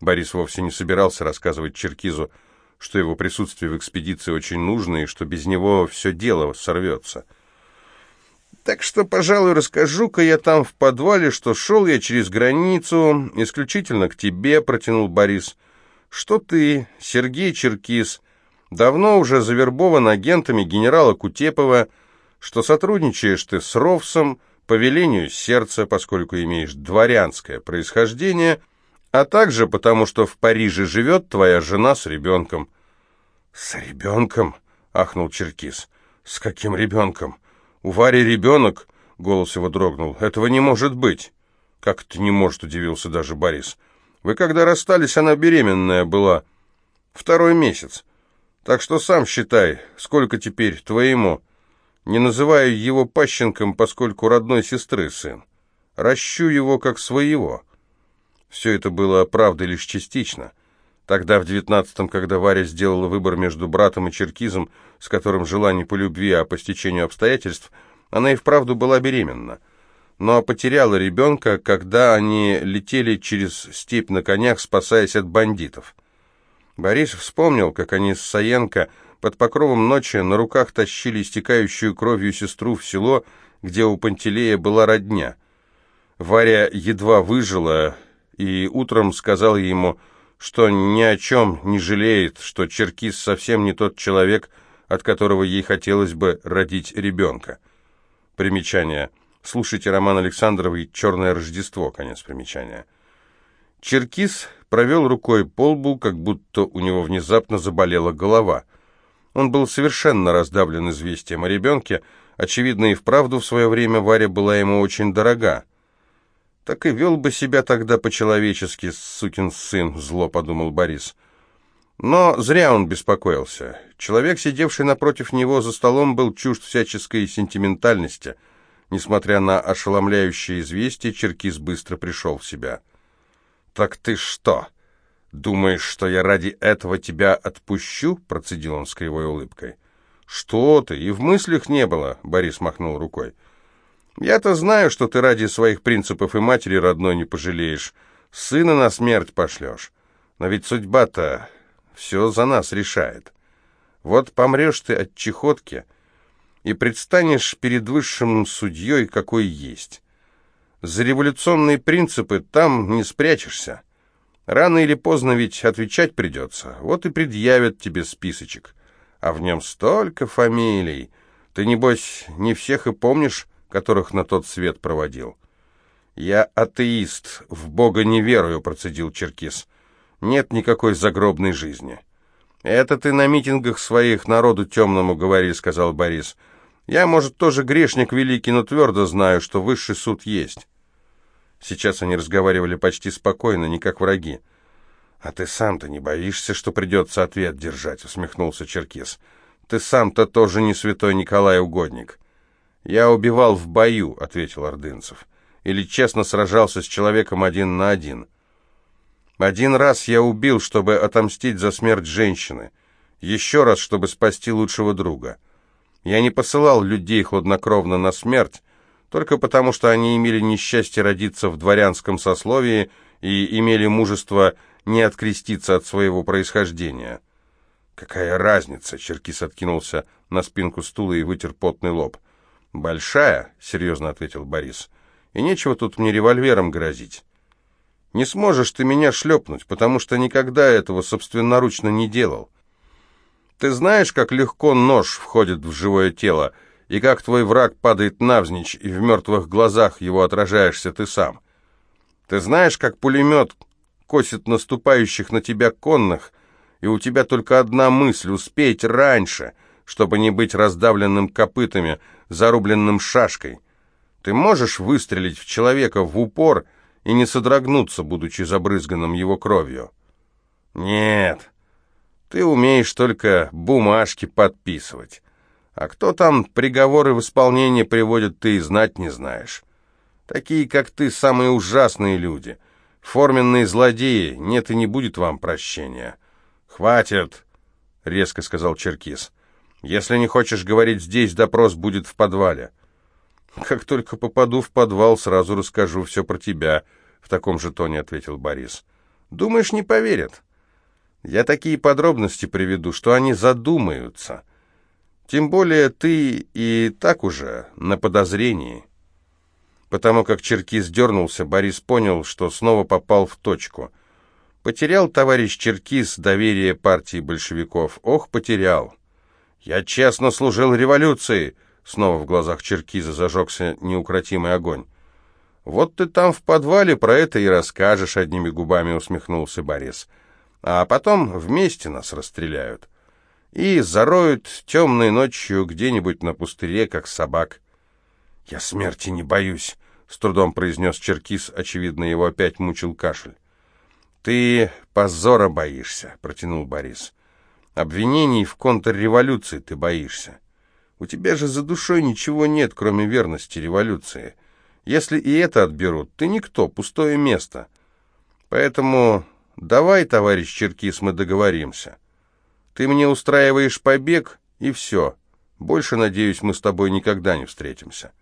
Борис вовсе не собирался рассказывать Черкизу, что его присутствие в экспедиции очень нужно и что без него все дело сорвется. Так что, пожалуй, расскажу-ка я там в подвале, что шел я через границу, исключительно к тебе, протянул Борис, что ты, Сергей Черкис, давно уже завербован агентами генерала Кутепова, что сотрудничаешь ты с Ровсом по велению сердца, поскольку имеешь дворянское происхождение – а также потому, что в Париже живет твоя жена с ребенком». «С ребенком?» — ахнул Черкис. «С каким ребенком? У Вари ребенок?» — голос его дрогнул. «Этого не может быть». «Как это не может?» — удивился даже Борис. «Вы когда расстались, она беременная была. Второй месяц. Так что сам считай, сколько теперь твоему. Не называю его пащенком, поскольку родной сестры сын. Ращу его как своего». Все это было правдой лишь частично. Тогда, в девятнадцатом, когда Варя сделала выбор между братом и черкизом, с которым жила не по любви, а по стечению обстоятельств, она и вправду была беременна. Но потеряла ребенка, когда они летели через степь на конях, спасаясь от бандитов. Борис вспомнил, как они с Саенко под покровом ночи на руках тащили истекающую кровью сестру в село, где у Пантелея была родня. Варя едва выжила, и утром сказал ему, что ни о чем не жалеет, что Черкис совсем не тот человек, от которого ей хотелось бы родить ребенка. Примечание. Слушайте роман Александровой «Черное Рождество», конец примечания. Черкис провел рукой по лбу, как будто у него внезапно заболела голова. Он был совершенно раздавлен известием о ребенке, очевидно и вправду в свое время Варя была ему очень дорога. Так и вел бы себя тогда по-человечески, сукин сын, зло подумал Борис. Но зря он беспокоился. Человек, сидевший напротив него за столом, был чужд всяческой сентиментальности. Несмотря на ошеломляющее известие, Черкис быстро пришел в себя. «Так ты что, думаешь, что я ради этого тебя отпущу?» — процедил он с кривой улыбкой. «Что ты? И в мыслях не было!» — Борис махнул рукой. Я-то знаю, что ты ради своих принципов и матери родной не пожалеешь. Сына на смерть пошлешь. Но ведь судьба-то все за нас решает. Вот помрешь ты от чехотки и предстанешь перед высшим судьей, какой есть. За революционные принципы там не спрячешься. Рано или поздно ведь отвечать придется. Вот и предъявят тебе списочек. А в нем столько фамилий. Ты, небось, не всех и помнишь, которых на тот свет проводил. «Я атеист, в Бога не верую», — процедил Черкис. «Нет никакой загробной жизни». «Это ты на митингах своих народу темному говори», — сказал Борис. «Я, может, тоже грешник великий, но твердо знаю, что высший суд есть». Сейчас они разговаривали почти спокойно, не как враги. «А ты сам-то не боишься, что придется ответ держать?» — усмехнулся Черкис. «Ты сам-то тоже не святой Николай Угодник». «Я убивал в бою», — ответил Ордынцев. «Или честно сражался с человеком один на один. Один раз я убил, чтобы отомстить за смерть женщины. Еще раз, чтобы спасти лучшего друга. Я не посылал людей хладнокровно на смерть, только потому что они имели несчастье родиться в дворянском сословии и имели мужество не откреститься от своего происхождения». «Какая разница?» — Черкис откинулся на спинку стула и вытер потный лоб. «Большая», — серьезно ответил Борис. «И нечего тут мне револьвером грозить. Не сможешь ты меня шлепнуть, потому что никогда этого собственноручно не делал. Ты знаешь, как легко нож входит в живое тело, и как твой враг падает навзничь, и в мертвых глазах его отражаешься ты сам. Ты знаешь, как пулемет косит наступающих на тебя конных, и у тебя только одна мысль — успеть раньше, чтобы не быть раздавленным копытами — зарубленным шашкой. Ты можешь выстрелить в человека в упор и не содрогнуться, будучи забрызганным его кровью? Нет, ты умеешь только бумажки подписывать. А кто там приговоры в исполнение приводит, ты и знать не знаешь. Такие, как ты, самые ужасные люди. Форменные злодеи, нет и не будет вам прощения. «Хватит!» — резко сказал Черкис. Если не хочешь говорить здесь, допрос будет в подвале. Как только попаду в подвал, сразу расскажу все про тебя, в таком же тоне ответил Борис. Думаешь, не поверят? Я такие подробности приведу, что они задумаются. Тем более ты и так уже на подозрении. Потому как Черкис дернулся, Борис понял, что снова попал в точку. Потерял товарищ Черкис доверие партии большевиков. Ох, потерял. Я честно служил революции. Снова в глазах Черкиза зажегся неукротимый огонь. «Вот ты там в подвале про это и расскажешь», — одними губами усмехнулся Борис. «А потом вместе нас расстреляют. И зароют темной ночью где-нибудь на пустыре, как собак». «Я смерти не боюсь», — с трудом произнес Черкис, очевидно, его опять мучил кашель. «Ты позора боишься», — протянул Борис. «Обвинений в контрреволюции ты боишься. У тебя же за душой ничего нет, кроме верности революции». Если и это отберут, ты никто, пустое место. Поэтому давай, товарищ Черкис, мы договоримся. Ты мне устраиваешь побег, и все. Больше, надеюсь, мы с тобой никогда не встретимся.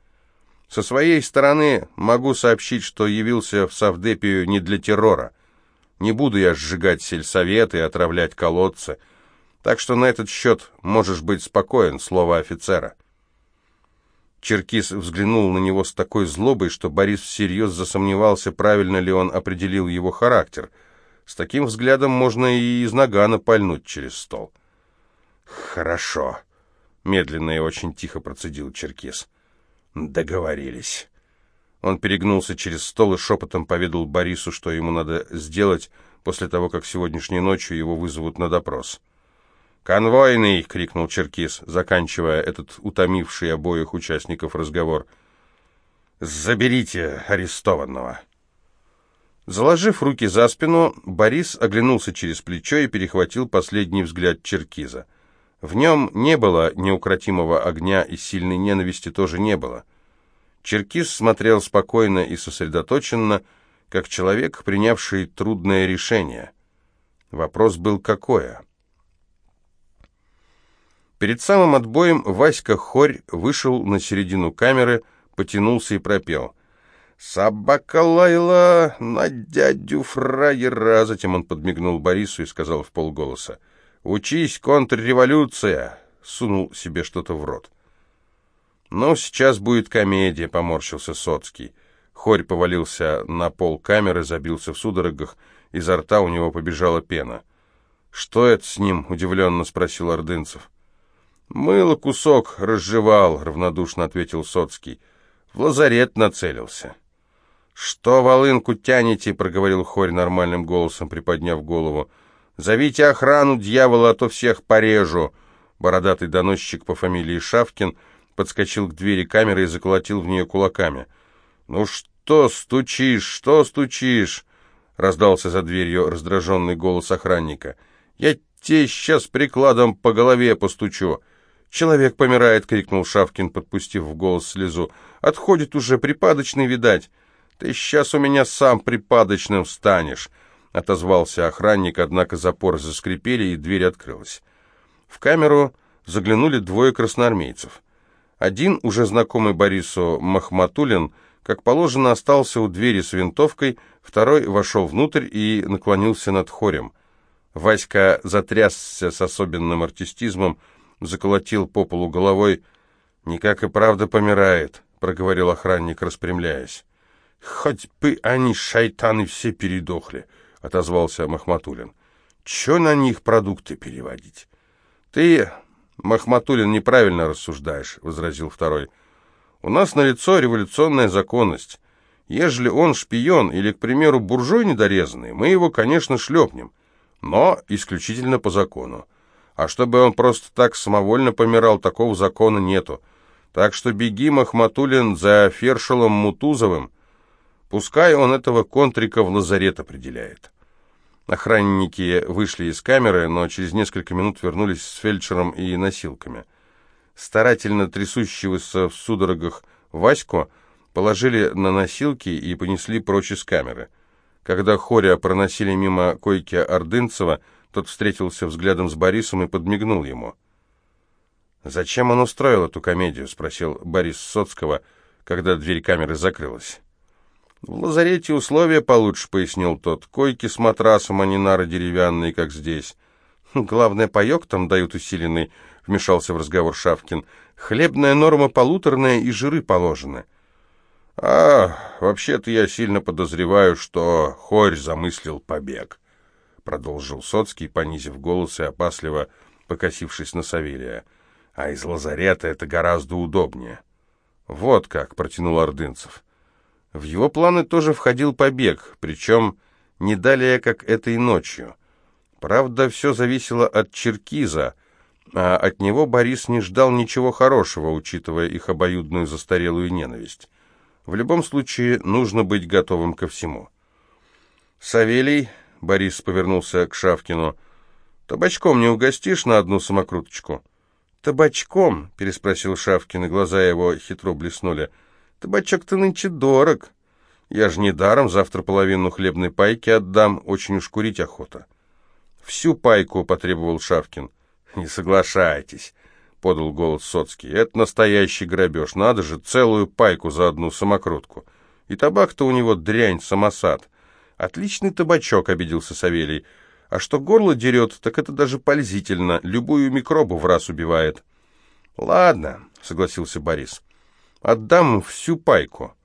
Со своей стороны могу сообщить, что явился в Савдепию не для террора. Не буду я сжигать сельсоветы и отравлять колодцы. Так что на этот счет можешь быть спокоен, слово офицера. Черкис взглянул на него с такой злобой, что Борис всерьез засомневался, правильно ли он определил его характер. С таким взглядом можно и из нагана пальнуть через стол. «Хорошо», — медленно и очень тихо процедил Черкис. «Договорились». Он перегнулся через стол и шепотом поведал Борису, что ему надо сделать после того, как сегодняшней ночью его вызовут на допрос. «Конвойный!» — крикнул Черкис, заканчивая этот утомивший обоих участников разговор. «Заберите арестованного!» Заложив руки за спину, Борис оглянулся через плечо и перехватил последний взгляд Черкиза. В нем не было неукротимого огня и сильной ненависти тоже не было. Черкиз смотрел спокойно и сосредоточенно, как человек, принявший трудное решение. Вопрос был какое? Перед самым отбоем Васька Хорь вышел на середину камеры, потянулся и пропел. «Собака лаяла на дядю фраера!» Затем он подмигнул Борису и сказал в полголоса. «Учись, контрреволюция!» Сунул себе что-то в рот. «Ну, сейчас будет комедия», — поморщился Соцкий. Хорь повалился на пол камеры, забился в судорогах, изо рта у него побежала пена. «Что это с ним?» — удивленно спросил Ордынцев. «Мыло кусок разжевал», — равнодушно ответил Соцкий. «В лазарет нацелился». «Что волынку тянете?» — проговорил Хорь нормальным голосом, приподняв голову. «Зовите охрану, дьявола, а то всех порежу!» Бородатый доносчик по фамилии Шавкин подскочил к двери камеры и заколотил в нее кулаками. «Ну что стучишь, что стучишь?» — раздался за дверью раздраженный голос охранника. «Я тебе сейчас прикладом по голове постучу!» «Человек помирает!» — крикнул Шавкин, подпустив в голос слезу. «Отходит уже, припадочный, видать!» «Ты сейчас у меня сам припадочным станешь!» — отозвался охранник, однако запор заскрипели, и дверь открылась. В камеру заглянули двое красноармейцев. Один, уже знакомый Борису Махматулин, как положено, остался у двери с винтовкой, второй вошел внутрь и наклонился над хорем. Васька затрясся с особенным артистизмом, заколотил по полу головой. «Никак и правда помирает», — проговорил охранник, распрямляясь. «Хоть бы они, шайтаны, все передохли», — отозвался Махматулин. «Че на них продукты переводить?» «Ты, Махматулин, неправильно рассуждаешь», — возразил второй. «У нас налицо революционная законность. Ежели он шпион или, к примеру, буржуй недорезанный, мы его, конечно, шлепнем, но исключительно по закону. А чтобы он просто так самовольно помирал, такого закона нету. Так что беги, Махматулин, за Фершелом Мутузовым. Пускай он этого контрика в лазарет определяет. Охранники вышли из камеры, но через несколько минут вернулись с фельдшером и носилками. Старательно трясущегося в судорогах Ваську положили на носилки и понесли прочь из камеры. Когда Хоря проносили мимо койки Ордынцева, тот встретился взглядом с Борисом и подмигнул ему. «Зачем он устроил эту комедию?» — спросил Борис Соцкого, когда дверь камеры закрылась. «В лазарете условия получше», — пояснил тот. «Койки с матрасом, а не нары деревянные, как здесь». «Главное, паек там дают усиленный», — вмешался в разговор Шавкин. «Хлебная норма полуторная и жиры положены». «А, вообще-то я сильно подозреваю, что Хорь замыслил побег», — продолжил Соцкий, понизив голос и опасливо покосившись на Савелия. «А из лазарета это гораздо удобнее». «Вот как», — протянул Ордынцев. В его планы тоже входил побег, причем не далее, как этой ночью. Правда, все зависело от Черкиза, а от него Борис не ждал ничего хорошего, учитывая их обоюдную застарелую ненависть. В любом случае, нужно быть готовым ко всему. «Савелий», — Борис повернулся к Шавкину, — «табачком не угостишь на одну самокруточку?» «Табачком?» — переспросил Шавкин, и глаза его хитро блеснули — Табачок-то нынче дорог. Я же не даром завтра половину хлебной пайки отдам, очень уж курить охота. Всю пайку потребовал Шавкин. Не соглашайтесь, подал голос Соцкий. Это настоящий грабеж. Надо же целую пайку за одну самокрутку. И табак-то у него дрянь, самосад. Отличный табачок, обиделся Савелий. А что горло дерет, так это даже пользительно. Любую микробу в раз убивает. Ладно, согласился Борис. Отдам всю пайку.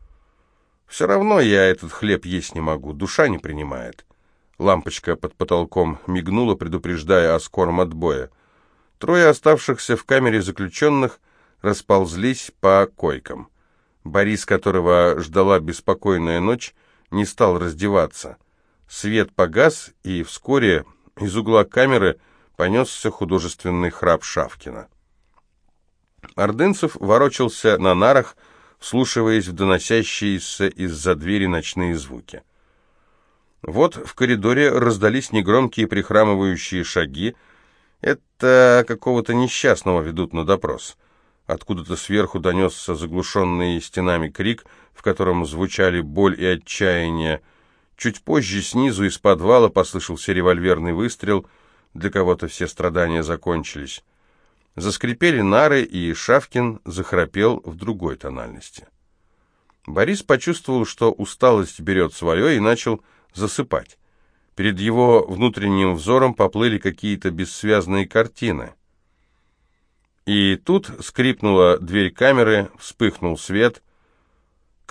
Все равно я этот хлеб есть не могу, душа не принимает. Лампочка под потолком мигнула, предупреждая о скором отбое. Трое оставшихся в камере заключенных расползлись по койкам. Борис, которого ждала беспокойная ночь, не стал раздеваться. Свет погас, и вскоре из угла камеры понесся художественный храп Шавкина. Ордынцев ворочался на нарах, вслушиваясь в доносящиеся из-за двери ночные звуки. Вот в коридоре раздались негромкие прихрамывающие шаги. Это какого-то несчастного ведут на допрос. Откуда-то сверху донесся заглушенный стенами крик, в котором звучали боль и отчаяние. Чуть позже снизу из подвала послышался револьверный выстрел. Для кого-то все страдания закончились. Заскрипели нары, и Шавкин захрапел в другой тональности. Борис почувствовал, что усталость берет свое, и начал засыпать. Перед его внутренним взором поплыли какие-то бессвязные картины. И тут скрипнула дверь камеры, вспыхнул свет.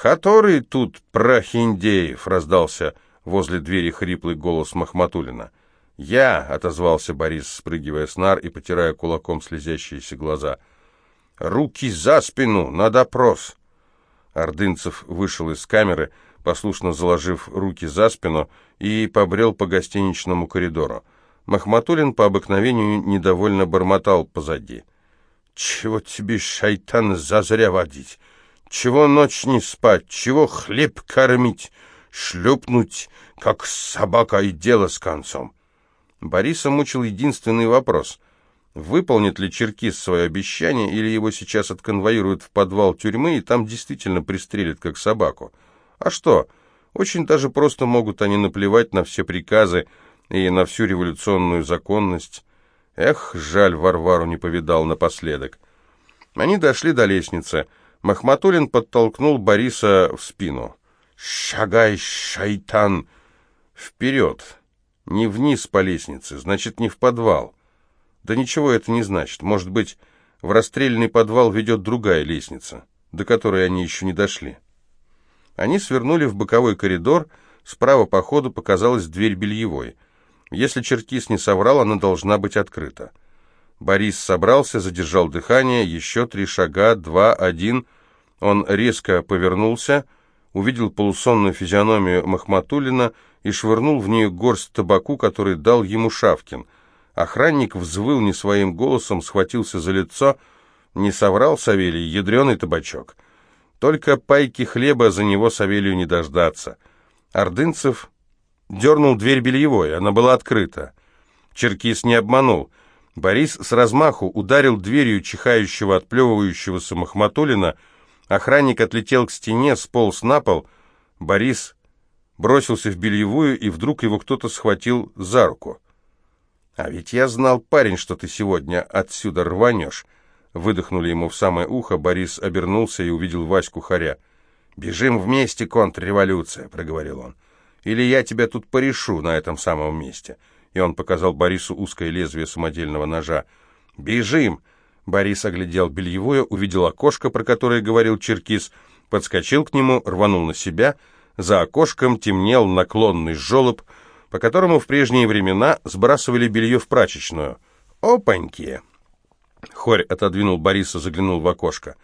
«Который тут Прохиндеев?» — раздался возле двери хриплый голос Махматулина. «Я!» — отозвался Борис, спрыгивая с нар и потирая кулаком слезящиеся глаза. «Руки за спину! На допрос!» Ордынцев вышел из камеры, послушно заложив руки за спину, и побрел по гостиничному коридору. Махматулин по обыкновению недовольно бормотал позади. «Чего тебе, шайтан, зазря водить? Чего ночь не спать? Чего хлеб кормить? Шлепнуть, как собака, и дело с концом!» Бориса мучил единственный вопрос. Выполнит ли Черкис свое обещание, или его сейчас отконвоируют в подвал тюрьмы и там действительно пристрелят, как собаку? А что? Очень даже просто могут они наплевать на все приказы и на всю революционную законность. Эх, жаль, Варвару не повидал напоследок. Они дошли до лестницы. Махматулин подтолкнул Бориса в спину. «Шагай, шайтан! Вперед!» Не вниз по лестнице, значит, не в подвал. Да ничего это не значит. Может быть, в расстрельный подвал ведет другая лестница, до которой они еще не дошли. Они свернули в боковой коридор, справа по ходу показалась дверь бельевой. Если Черкис не соврал, она должна быть открыта. Борис собрался, задержал дыхание, еще три шага, два, один. Он резко повернулся, увидел полусонную физиономию Махматулина и швырнул в нее горсть табаку, который дал ему Шавкин. Охранник взвыл не своим голосом, схватился за лицо. Не соврал Савелий, ядреный табачок. Только пайки хлеба за него Савелию не дождаться. Ордынцев дернул дверь бельевой, она была открыта. Черкис не обманул. Борис с размаху ударил дверью чихающего, отплевывающегося Махматулина. Охранник отлетел к стене, сполз на пол. Борис бросился в бельевую, и вдруг его кто-то схватил за руку. «А ведь я знал, парень, что ты сегодня отсюда рванешь», — выдохнули ему в самое ухо, Борис обернулся и увидел Ваську Харя. «Бежим вместе, контрреволюция», — проговорил он. «Или я тебя тут порешу на этом самом месте». И он показал Борису узкое лезвие самодельного ножа. «Бежим!» Борис оглядел бельевое, увидел окошко, про которое говорил Черкис, подскочил к нему, рванул на себя. За окошком темнел наклонный жолоб, по которому в прежние времена сбрасывали белье в прачечную. «Опаньки!» Хорь отодвинул Бориса, заглянул в окошко.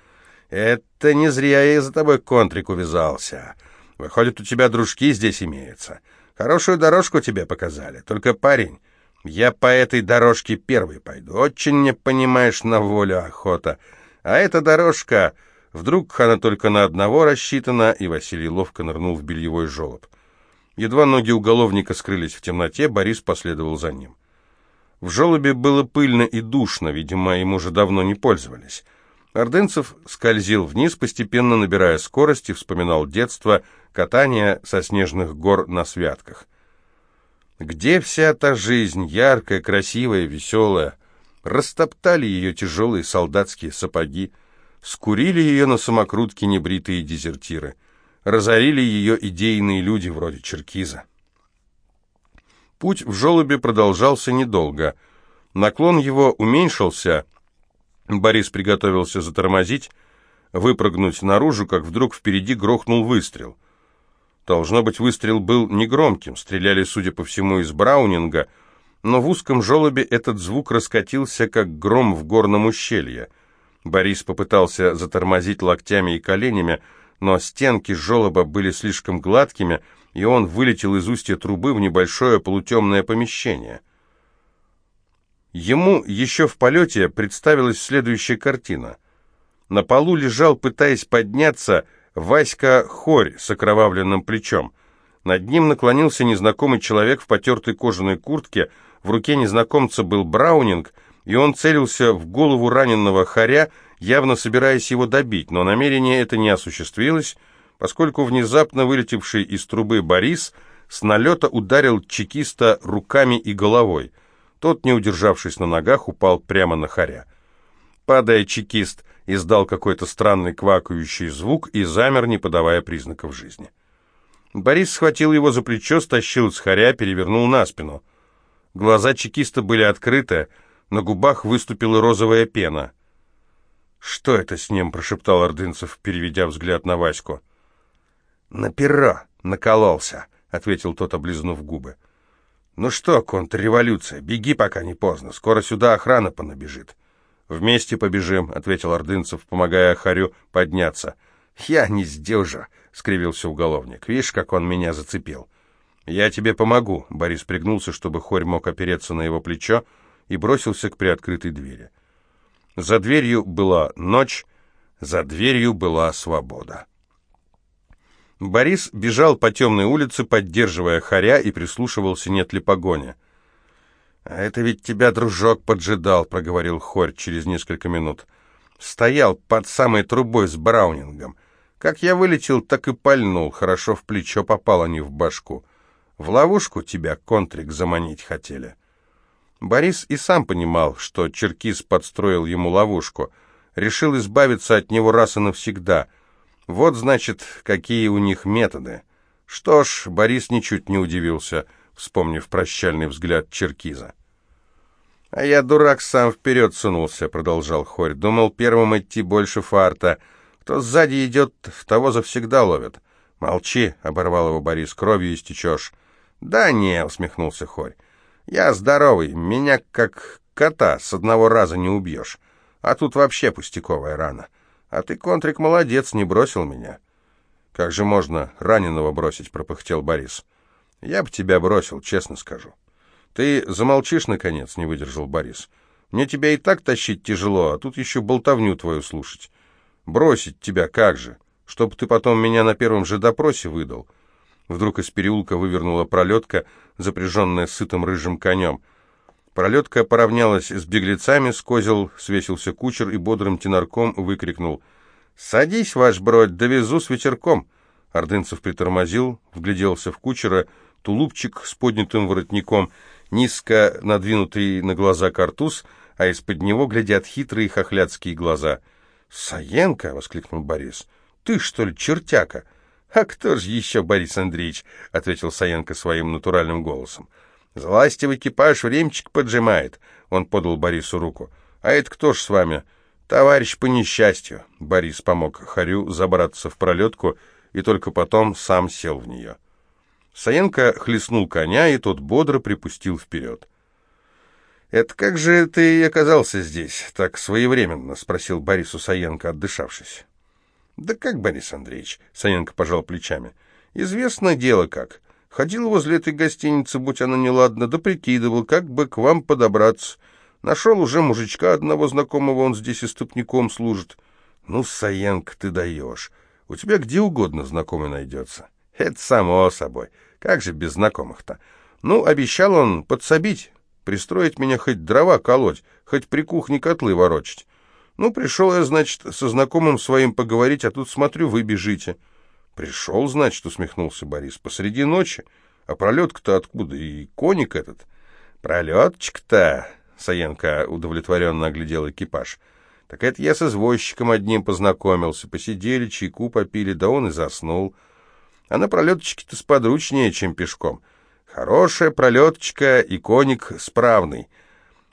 «Это не зря я за тобой контрик увязался. Выходит, у тебя дружки здесь имеются. Хорошую дорожку тебе показали. Только, парень, я по этой дорожке первый пойду. Очень мне, понимаешь, на волю охота. А эта дорожка... Вдруг она только на одного рассчитана, и Василий ловко нырнул в бельевой желоб. Едва ноги уголовника скрылись в темноте, Борис последовал за ним. В желобе было пыльно и душно, видимо, им уже давно не пользовались. Ордынцев скользил вниз, постепенно набирая скорость, и вспоминал детство, катание со снежных гор на святках. Где вся та жизнь, яркая, красивая, веселая? Растоптали ее тяжелые солдатские сапоги, скурили ее на самокрутке небритые дезертиры, разорили ее идейные люди вроде Черкиза. Путь в желобе продолжался недолго. Наклон его уменьшился, Борис приготовился затормозить, выпрыгнуть наружу, как вдруг впереди грохнул выстрел. Должно быть, выстрел был негромким, стреляли, судя по всему, из Браунинга, но в узком желобе этот звук раскатился, как гром в горном ущелье. Борис попытался затормозить локтями и коленями, но стенки желоба были слишком гладкими, и он вылетел из устья трубы в небольшое полутемное помещение — Ему еще в полете представилась следующая картина. На полу лежал, пытаясь подняться, Васька Хорь с окровавленным плечом. Над ним наклонился незнакомый человек в потертой кожаной куртке, в руке незнакомца был браунинг, и он целился в голову раненого Хоря, явно собираясь его добить, но намерение это не осуществилось, поскольку внезапно вылетевший из трубы Борис с налета ударил чекиста руками и головой – тот, не удержавшись на ногах, упал прямо на хоря. Падая, чекист издал какой-то странный квакающий звук и замер, не подавая признаков жизни. Борис схватил его за плечо, стащил с хоря, перевернул на спину. Глаза чекиста были открыты, на губах выступила розовая пена. «Что это с ним?» — прошептал Ордынцев, переведя взгляд на Ваську. «На перо накололся», — ответил тот, облизнув губы. «Ну что, контрреволюция, беги, пока не поздно. Скоро сюда охрана понабежит». «Вместе побежим», — ответил Ордынцев, помогая Харю подняться. «Я не сдюжа», — скривился уголовник. «Видишь, как он меня зацепил?» «Я тебе помогу», — Борис пригнулся, чтобы Хорь мог опереться на его плечо, и бросился к приоткрытой двери. За дверью была ночь, за дверью была свобода. Борис бежал по темной улице, поддерживая хоря, и прислушивался, нет ли погони. «А это ведь тебя, дружок, поджидал», — проговорил хорь через несколько минут. «Стоял под самой трубой с Браунингом. Как я вылетел, так и пальнул. Хорошо в плечо попал, а не в башку. В ловушку тебя, контрик, заманить хотели». Борис и сам понимал, что Черкис подстроил ему ловушку. Решил избавиться от него раз и навсегда — вот, значит, какие у них методы. Что ж, Борис ничуть не удивился, вспомнив прощальный взгляд Черкиза. «А я, дурак, сам вперед сунулся», — продолжал Хорь. «Думал, первым идти больше фарта. Кто сзади идет, того завсегда ловят». «Молчи», — оборвал его Борис, — «кровью истечешь». «Да не», — усмехнулся Хорь. «Я здоровый, меня как кота с одного раза не убьешь. А тут вообще пустяковая рана». А ты, Контрик, молодец, не бросил меня. Как же можно раненого бросить, пропыхтел Борис. Я бы тебя бросил, честно скажу. Ты замолчишь, наконец, не выдержал Борис. Мне тебя и так тащить тяжело, а тут еще болтовню твою слушать. Бросить тебя как же? Чтоб ты потом меня на первом же допросе выдал. Вдруг из переулка вывернула пролетка, запряженная сытым рыжим конем — Пролетка поравнялась с беглецами, с козел свесился кучер и бодрым тенарком выкрикнул «Садись, ваш бродь, довезу с ветерком!» Ордынцев притормозил, вгляделся в кучера, тулупчик с поднятым воротником, низко надвинутый на глаза картуз, а из-под него глядят хитрые хохлядские глаза. «Саенко!» — воскликнул Борис. Ты, что ли, чертяка?» «А кто же еще, Борис Андреевич?» — ответил Саенко своим натуральным голосом. «Зласти в экипаж времечек поджимает», — он подал Борису руку. «А это кто ж с вами?» «Товарищ по несчастью». Борис помог Харю забраться в пролетку и только потом сам сел в нее. Саенко хлестнул коня, и тот бодро припустил вперед. «Это как же ты оказался здесь так своевременно?» — спросил Борису Саенко, отдышавшись. «Да как, Борис Андреевич?» — Саенко пожал плечами. «Известно дело как. Ходил возле этой гостиницы, будь она неладна, да прикидывал, как бы к вам подобраться. Нашел уже мужичка одного знакомого, он здесь истопником служит. Ну, Саенко, ты даешь. У тебя где угодно знакомый найдется. Это само собой. Как же без знакомых-то? Ну, обещал он подсобить, пристроить меня хоть дрова колоть, хоть при кухне котлы ворочать. Ну, пришел я, значит, со знакомым своим поговорить, а тут, смотрю, вы бежите. Пришел, значит, усмехнулся Борис, посреди ночи. А пролетка-то откуда? И коник этот. Пролетчик-то, Саенко удовлетворенно оглядел экипаж. Так это я с извозчиком одним познакомился. Посидели, чайку попили, да он и заснул. А на пролеточке-то сподручнее, чем пешком. Хорошая пролеточка и коник справный.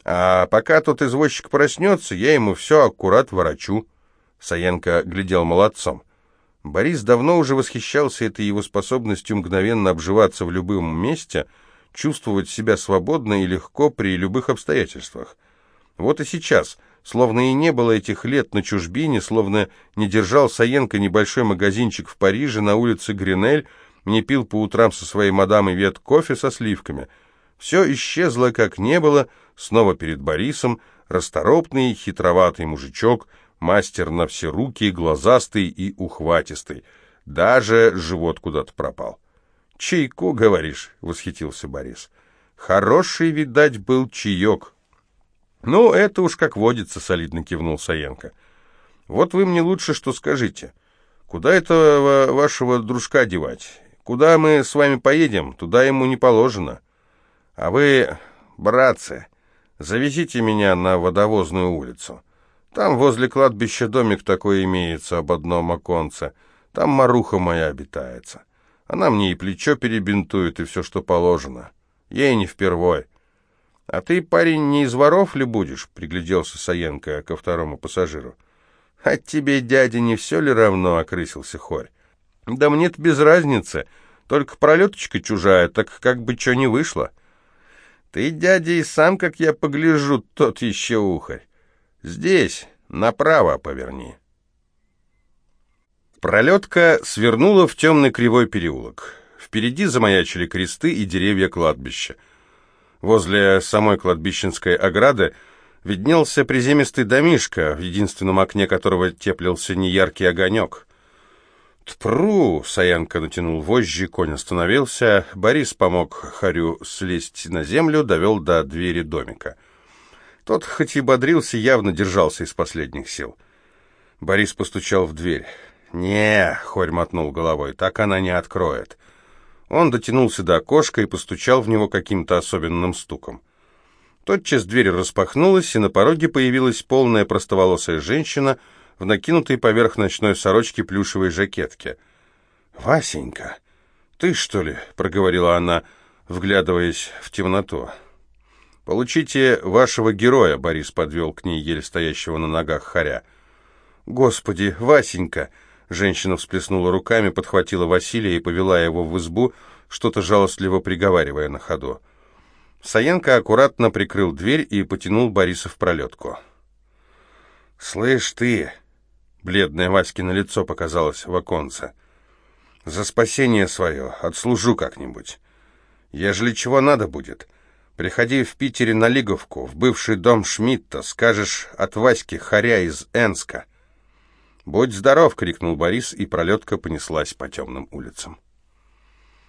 А пока тот извозчик проснется, я ему все аккурат ворочу. Саенко глядел молодцом. Борис давно уже восхищался этой его способностью мгновенно обживаться в любом месте, чувствовать себя свободно и легко при любых обстоятельствах. Вот и сейчас, словно и не было этих лет на чужбине, словно не держал Саенко небольшой магазинчик в Париже на улице Гринель, не пил по утрам со своей мадамой вет кофе со сливками. Все исчезло, как не было, снова перед Борисом, расторопный, хитроватый мужичок, мастер на все руки, глазастый и ухватистый. Даже живот куда-то пропал. «Чайку, говоришь?» — восхитился Борис. «Хороший, видать, был чаек». «Ну, это уж как водится», — солидно кивнул Саенко. «Вот вы мне лучше что скажите. Куда этого вашего дружка девать? Куда мы с вами поедем, туда ему не положено. А вы, братцы, завезите меня на водовозную улицу. Там возле кладбища домик такой имеется об одном оконце. Там маруха моя обитается. Она мне и плечо перебинтует, и все, что положено. Ей не впервой. «А ты, парень, не из воров ли будешь?» — пригляделся Саенко ко второму пассажиру. «А тебе, дядя, не все ли равно?» — окрысился Хорь. «Да мне-то без разницы. Только пролеточка чужая, так как бы что не вышло». «Ты, дядя, и сам, как я погляжу, тот еще ухарь. Здесь, направо поверни». Пролетка свернула в темный кривой переулок. Впереди замаячили кресты и деревья кладбища. Возле самой кладбищенской ограды виднелся приземистый домишко, в единственном окне которого теплился неяркий огонек. «Тпру!» — Саянка натянул вожжи, конь остановился. Борис помог Харю слезть на землю, довел до двери домика. Тот, хоть и бодрился, явно держался из последних сил. Борис постучал в дверь. «Не», — Хорь мотнул головой, — «так она не откроет». Он дотянулся до окошка и постучал в него каким-то особенным стуком. Тотчас дверь распахнулась, и на пороге появилась полная простоволосая женщина в накинутой поверх ночной сорочки плюшевой жакетке. «Васенька, ты что ли?» — проговорила она, вглядываясь в темноту. «Получите вашего героя», — Борис подвел к ней еле стоящего на ногах хоря. «Господи, Васенька!» Женщина всплеснула руками, подхватила Василия и повела его в избу, что-то жалостливо приговаривая на ходу. Саенко аккуратно прикрыл дверь и потянул Бориса в пролетку. «Слышь ты!» — бледное Васькино лицо показалось в оконце. «За спасение свое отслужу как-нибудь. Ежели чего надо будет, приходи в Питере на Лиговку, в бывший дом Шмидта, скажешь от Васьки Харя из Энска». «Будь здоров!» — крикнул Борис, и пролетка понеслась по темным улицам.